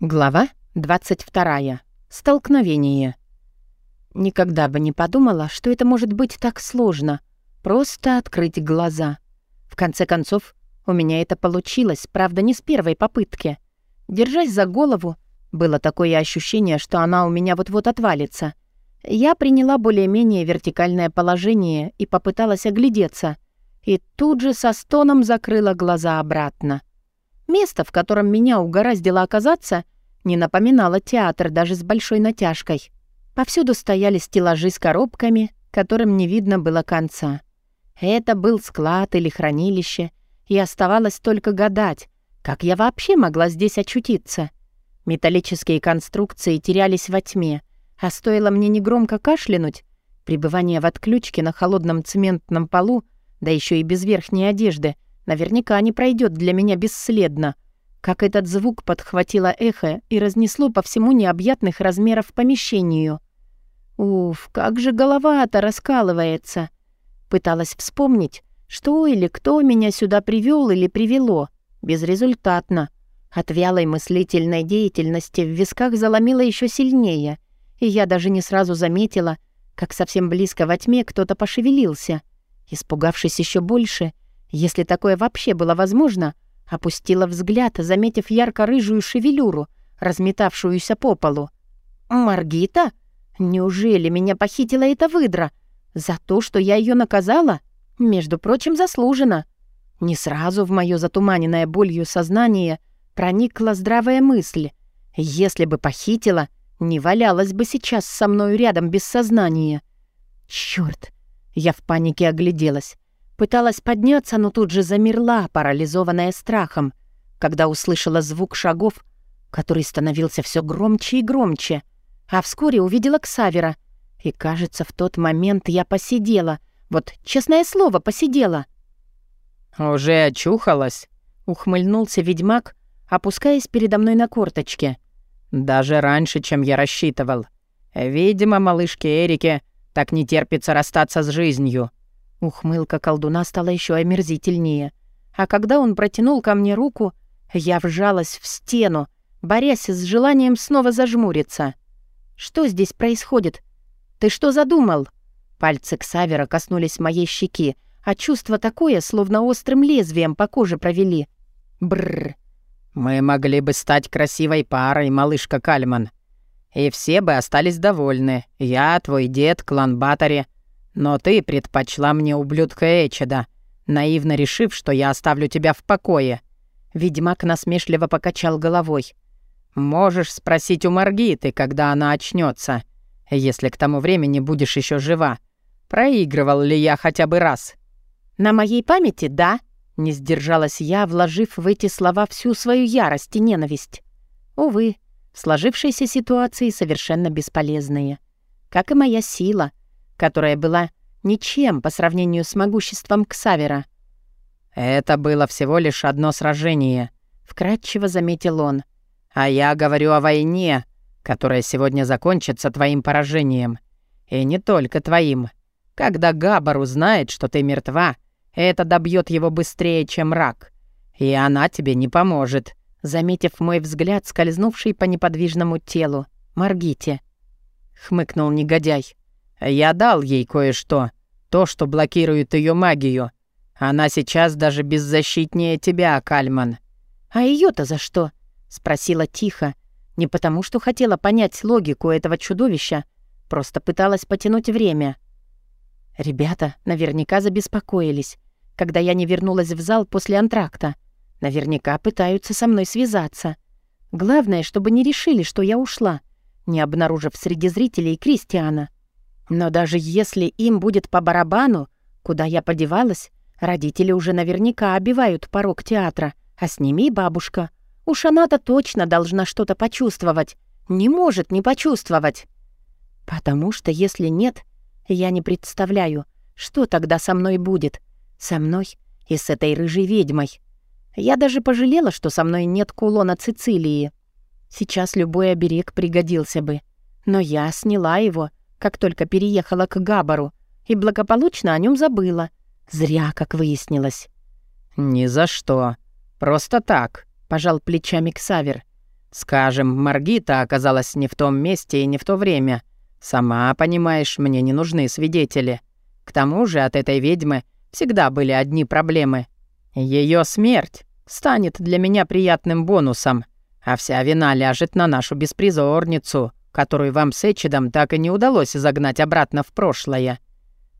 Глава 22. Столкновение. Никогда бы не подумала, что это может быть так сложно. Просто открыть глаза. В конце концов, у меня это получилось, правда, не с первой попытки. Держась за голову, было такое ощущение, что она у меня вот-вот отвалится. Я приняла более-менее вертикальное положение и попыталась оглядеться. И тут же со стоном закрыла глаза обратно. Место, в котором меня угораздило оказаться, не напоминало театр даже с большой натяжкой. Повсюду стояли стеллажи с коробками, которым не видно было конца. Это был склад или хранилище, и оставалось только гадать, как я вообще могла здесь очутиться. Металлические конструкции терялись во тьме, а стоило мне негромко кашлянуть, пребывание в отключке на холодном цементном полу, да еще и без верхней одежды — наверняка не пройдет для меня бесследно. Как этот звук подхватило эхо и разнесло по всему необъятных размеров помещению. Уф, как же голова-то раскалывается. Пыталась вспомнить, что или кто меня сюда привел или привело. Безрезультатно. От вялой мыслительной деятельности в висках заломило еще сильнее, и я даже не сразу заметила, как совсем близко во тьме кто-то пошевелился. Испугавшись еще больше, если такое вообще было возможно, опустила взгляд, заметив ярко-рыжую шевелюру, разметавшуюся по полу. «Маргита? Неужели меня похитила эта выдра? За то, что я ее наказала? Между прочим, заслуженно». Не сразу в мое затуманенное болью сознание проникла здравая мысль. Если бы похитила, не валялась бы сейчас со мною рядом без сознания. Чёрт! Я в панике огляделась. Пыталась подняться, но тут же замерла, парализованная страхом, когда услышала звук шагов, который становился все громче и громче, а вскоре увидела Ксавера. И, кажется, в тот момент я посидела. Вот, честное слово, посидела. «Уже очухалась?» — ухмыльнулся ведьмак, опускаясь передо мной на корточке. «Даже раньше, чем я рассчитывал. Видимо, малышке Эрике так не терпится расстаться с жизнью». Ухмылка колдуна стала еще омерзительнее. А когда он протянул ко мне руку, я вжалась в стену, борясь с желанием снова зажмуриться. «Что здесь происходит? Ты что задумал?» Пальцы Ксавера коснулись моей щеки, а чувство такое, словно острым лезвием по коже провели. Бррр. «Мы могли бы стать красивой парой, малышка Кальман. И все бы остались довольны. Я, твой дед, клан Батари — но ты предпочла мне ублюдка Эчеда, наивно решив, что я оставлю тебя в покое». Ведьмак насмешливо покачал головой. «Можешь спросить у Маргиты, когда она очнется, если к тому времени будешь еще жива. Проигрывал ли я хотя бы раз?» «На моей памяти, да», — не сдержалась я, вложив в эти слова всю свою ярость и ненависть. Увы, в сложившейся ситуации совершенно бесполезные. Как и моя сила, которая была ничем по сравнению с могуществом Ксавера. «Это было всего лишь одно сражение», — вкратчиво заметил он. «А я говорю о войне, которая сегодня закончится твоим поражением. И не только твоим. Когда Габар узнает, что ты мертва, это добьет его быстрее, чем рак. И она тебе не поможет», заметив мой взгляд, скользнувший по неподвижному телу. «Маргите», — хмыкнул негодяй. Я дал ей кое-что, то, что блокирует ее магию. Она сейчас даже беззащитнее тебя, Кальман». «А ее то за что?» — спросила тихо. Не потому, что хотела понять логику этого чудовища, просто пыталась потянуть время. Ребята наверняка забеспокоились, когда я не вернулась в зал после антракта. Наверняка пытаются со мной связаться. Главное, чтобы не решили, что я ушла, не обнаружив среди зрителей Кристиана. Но даже если им будет по барабану, куда я подевалась, родители уже наверняка обивают порог театра, а с ними и бабушка. Уж она-то точно должна что-то почувствовать. Не может не почувствовать. Потому что если нет, я не представляю, что тогда со мной будет. Со мной и с этой рыжей ведьмой. Я даже пожалела, что со мной нет кулона Цицилии. Сейчас любой оберег пригодился бы. Но я сняла его — как только переехала к Габару, и благополучно о нем забыла. Зря, как выяснилось. «Ни за что. Просто так», — пожал плечами Ксавер. Скажем, Маргита оказалась не в том месте и не в то время. Сама понимаешь, мне не нужны свидетели. К тому же от этой ведьмы всегда были одни проблемы. Ее смерть станет для меня приятным бонусом, а вся вина ляжет на нашу беспризорницу, которую вам с Эчидом так и не удалось загнать обратно в прошлое».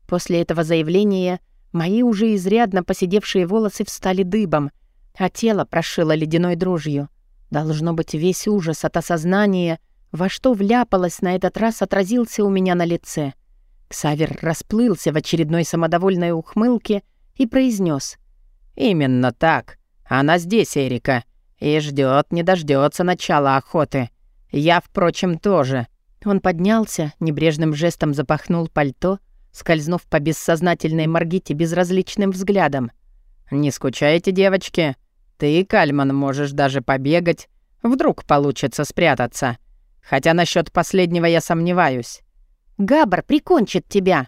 После этого заявления мои уже изрядно посидевшие волосы встали дыбом, а тело прошило ледяной дрожью. Должно быть, весь ужас от осознания, во что вляпалась на этот раз, отразился у меня на лице. Ксавер расплылся в очередной самодовольной ухмылке и произнес: «Именно так. Она здесь, Эрика, и ждет, не дождется начала охоты. Я, впрочем, тоже». Он поднялся, небрежным жестом запахнул пальто, скользнув по бессознательной Маргите безразличным взглядом. «Не скучайте, девочки. Ты, Кальман, можешь даже побегать. Вдруг получится спрятаться. Хотя насчет последнего я сомневаюсь. Габар прикончит тебя.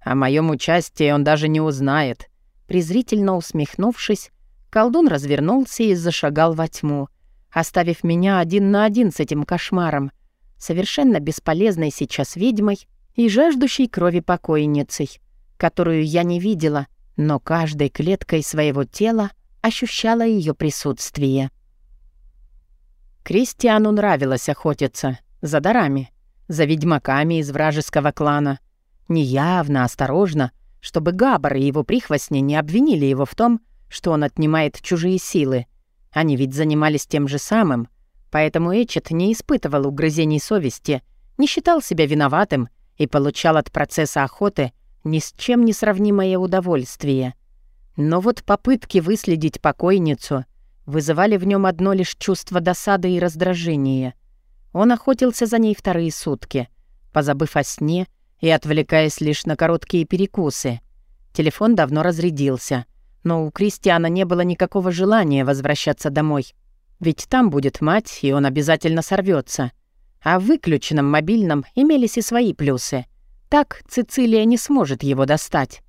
О моем участии он даже не узнает. Презрительно усмехнувшись, колдун развернулся и зашагал во тьму, оставив меня один на один с этим кошмаром, совершенно бесполезной сейчас ведьмой и жаждущей крови покойницей, которую я не видела, но каждой клеткой своего тела ощущала ее присутствие. Кристиану нравилось охотиться за дарами, за ведьмаками из вражеского клана. Неявно, осторожно, чтобы Габар и его прихвостни не обвинили его в том, что он отнимает чужие силы. Они ведь занимались тем же самым, поэтому Эчет не испытывал угрызений совести, не считал себя виноватым и получал от процесса охоты ни с чем не сравнимое удовольствие. Но вот попытки выследить покойницу вызывали в нем одно лишь чувство досады и раздражения. Он охотился за ней вторые сутки, позабыв о сне и отвлекаясь лишь на короткие перекусы. Телефон давно разрядился, но у Кристиана не было никакого желания возвращаться домой. Ведь там будет мать, и он обязательно сорвется. А в выключенном мобильном имелись и свои плюсы. Так Цицилия не сможет его достать.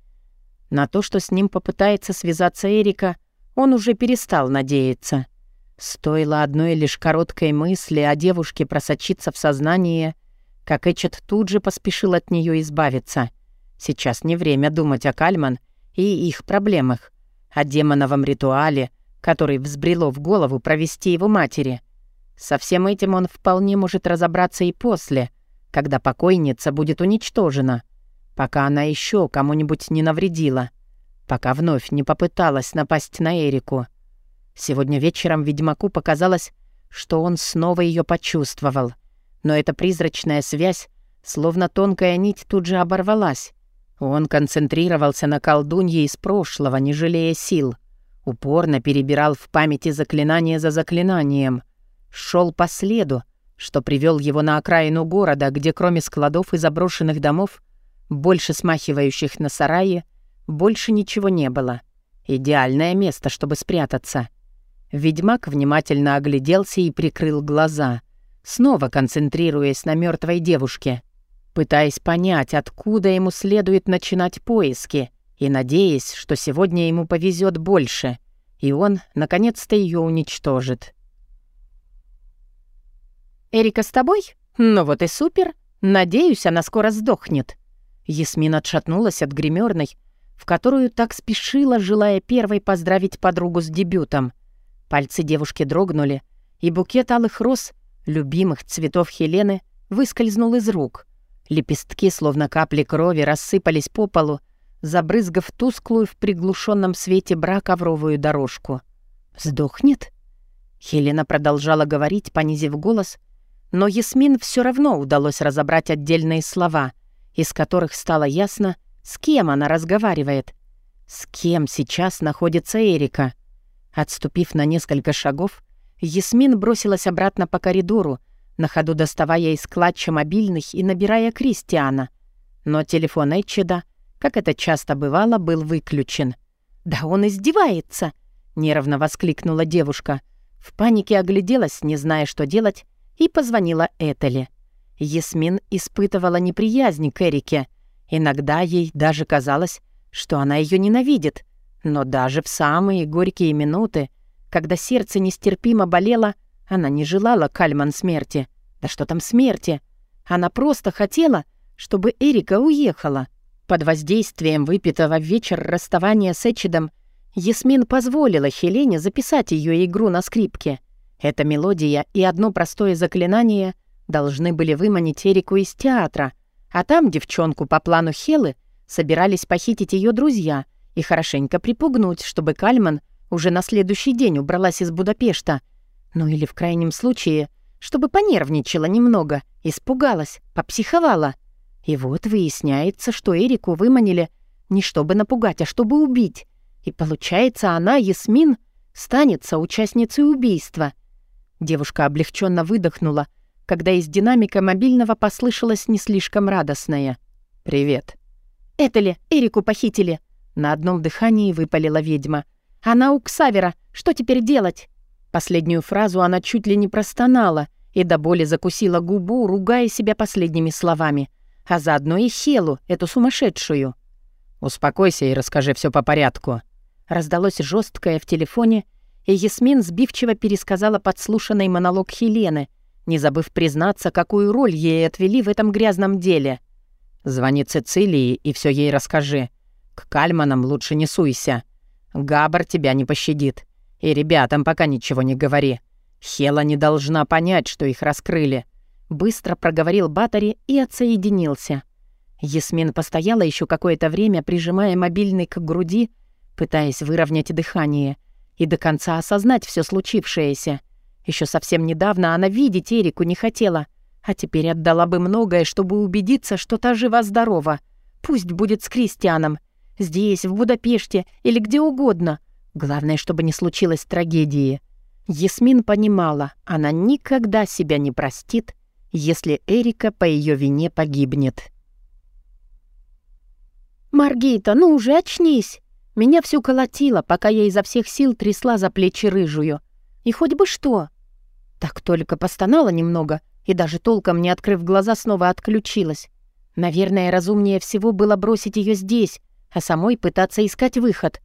На то, что с ним попытается связаться Эрика, он уже перестал надеяться. Стоило одной лишь короткой мысли о девушке просочиться в сознание, как Эчет тут же поспешил от нее избавиться. Сейчас не время думать о Кальман и их проблемах, о демоновом ритуале, который взбрело в голову провести его матери. Со всем этим он вполне может разобраться и после, когда покойница будет уничтожена пока она еще кому-нибудь не навредила, пока вновь не попыталась напасть на Эрику. Сегодня вечером ведьмаку показалось, что он снова ее почувствовал, но эта призрачная связь, словно тонкая нить, тут же оборвалась. Он концентрировался на колдунье из прошлого, не жалея сил. Упорно перебирал в памяти заклинание за заклинанием. Шел по следу, что привел его на окраину города, где кроме складов и заброшенных домов больше смахивающих на сараи, больше ничего не было. Идеальное место, чтобы спрятаться. Ведьмак внимательно огляделся и прикрыл глаза, снова концентрируясь на мертвой девушке, пытаясь понять, откуда ему следует начинать поиски, и надеясь, что сегодня ему повезет больше, и он, наконец-то, ее уничтожит. «Эрика с тобой? Ну вот и супер. Надеюсь, она скоро сдохнет», Ясмин отшатнулась от гримерной, в которую так спешила, желая первой поздравить подругу с дебютом. Пальцы девушки дрогнули, и букет алых роз, любимых цветов Хелены, выскользнул из рук. Лепестки, словно капли крови, рассыпались по полу, забрызгав тусклую в приглушенном свете бра ковровую дорожку. «Сдохнет?» Хелена продолжала говорить, понизив голос, но Ясмин все равно удалось разобрать отдельные слова — из которых стало ясно, с кем она разговаривает. С кем сейчас находится Эрика. Отступив на несколько шагов, Ясмин бросилась обратно по коридору, на ходу доставая из клатча мобильных и набирая Кристиана. Но телефон Эчеда, как это часто бывало, был выключен. «Да он издевается!» — нервно воскликнула девушка. В панике огляделась, не зная, что делать, и позвонила Этели. Ясмин испытывала неприязнь к Эрике. Иногда ей даже казалось, что она ее ненавидит. Но даже в самые горькие минуты, когда сердце нестерпимо болело, Она не желала Кальман смерти. Да что там смерти? Она просто хотела, чтобы Эрика уехала. Под воздействием выпитого в вечер расставания с Эчидом Ясмин позволила Хелене записать ее игру на скрипке. Эта мелодия и одно простое заклинание должны были выманить Эрику из театра, а там девчонку по плану Хелы собирались похитить ее друзья и хорошенько припугнуть, чтобы Кальман уже на следующий день убралась из Будапешта. Ну или в крайнем случае, чтобы понервничала немного, испугалась, попсиховала. И вот выясняется, что Эрику выманили не чтобы напугать, а чтобы убить. И получается, она, Ясмин, станет соучастницей убийства. Девушка облегченно выдохнула, когда из динамика мобильного послышалось не слишком радостное. «Привет». «Это ли? Эрику похитили?» На одном дыхании выпалила ведьма. «Она у Ксавера. Что теперь делать?» Последнюю фразу она чуть ли не простонала и до боли закусила губу, ругая себя последними словами. А заодно и Хелу, эту сумасшедшую. «Успокойся и расскажи все по порядку», Раздалось жесткое в телефоне, и Ясмин сбивчиво пересказала подслушанный монолог Хелены, не забыв признаться, какую роль ей отвели в этом грязном деле. «Звони Цицилии и все ей расскажи. К Кальманам лучше не суйся. Габар тебя не пощадит. И ребятам пока ничего не говори. Хела не должна понять, что их раскрыли». Быстро проговорил Батари и отсоединился. Ясмин постояла еще какое-то время, прижимая мобильный к груди, пытаясь выровнять дыхание и до конца осознать все случившееся. Еще совсем недавно она видеть Эрику не хотела, а теперь отдала бы многое, чтобы убедиться, что та жива-здорова. Пусть будет с Кристианом. Здесь, в Будапеште или где угодно. Главное, чтобы не случилось трагедии. Ясмин понимала, она никогда себя не простит, если Эрика по ее вине погибнет. «Маргита, ну уже очнись!» Меня всю колотило, пока я изо всех сил трясла за плечи рыжую. И хоть бы что. Так только постонала немного и даже толком не открыв глаза, снова отключилась. Наверное, разумнее всего было бросить ее здесь, а самой пытаться искать выход.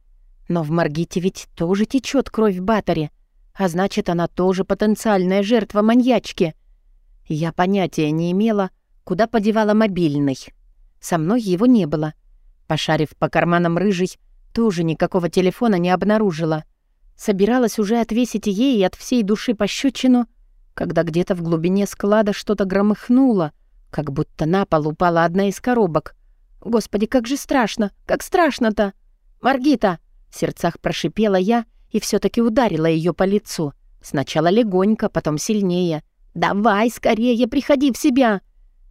Но в Маргите ведь тоже течет кровь в Батаре, а значит, она тоже потенциальная жертва маньячки. Я понятия не имела, куда подевала мобильный. Со мной его не было. Пошарив по карманам рыжий, тоже никакого телефона не обнаружила. Собиралась уже отвесить ей от всей души пощечину, когда где-то в глубине склада что-то громыхнуло, как будто на пол упала одна из коробок. «Господи, как же страшно! Как страшно-то!» «Маргита!» — в сердцах прошипела я и все таки ударила ее по лицу. Сначала легонько, потом сильнее. «Давай, скорее, приходи в себя!»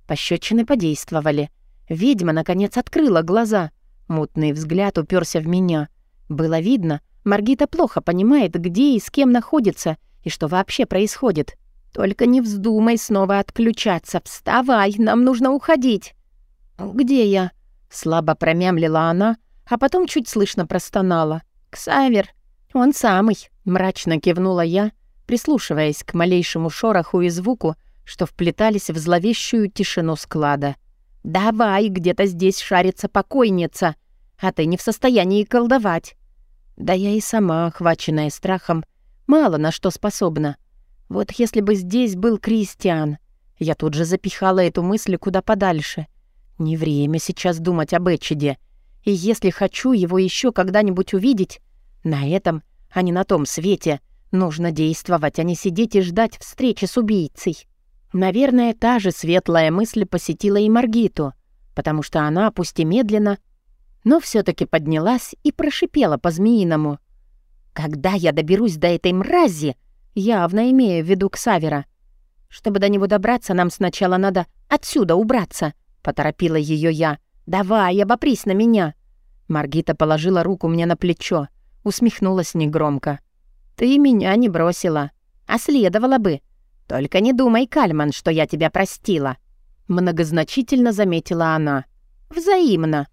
Пощечины подействовали. Ведьма, наконец, открыла глаза. Мутный взгляд уперся в меня. Было видно, Маргита плохо понимает, где и с кем находится, и что вообще происходит. Только не вздумай снова отключаться. Вставай, нам нужно уходить. Где я? Слабо промямлила она, а потом чуть слышно простонала. Ксавер. Он самый. Мрачно кивнула я, прислушиваясь к малейшему шороху и звуку, что вплетались в зловещую тишину склада. «Давай, где-то здесь шарится покойница, а ты не в состоянии колдовать». Да я и сама, охваченная страхом, мало на что способна. Вот если бы здесь был Кристиан, я тут же запихала эту мысль куда подальше. Не время сейчас думать об Эчиде. И если хочу его еще когда-нибудь увидеть, на этом, а не на том свете, нужно действовать, а не сидеть и ждать встречи с убийцей. Наверное, та же светлая мысль посетила и Маргиту, потому что она, пусть и медленно, но все таки поднялась и прошипела по-змеиному. «Когда я доберусь до этой мрази, явно имея в виду Ксавера, чтобы до него добраться, нам сначала надо отсюда убраться», — поторопила ее я. «Давай, обопрись на меня». Маргита положила руку мне на плечо, усмехнулась негромко. «Ты меня не бросила, а следовало бы», «Только не думай, Кальман, что я тебя простила», — многозначительно заметила она. «Взаимно»,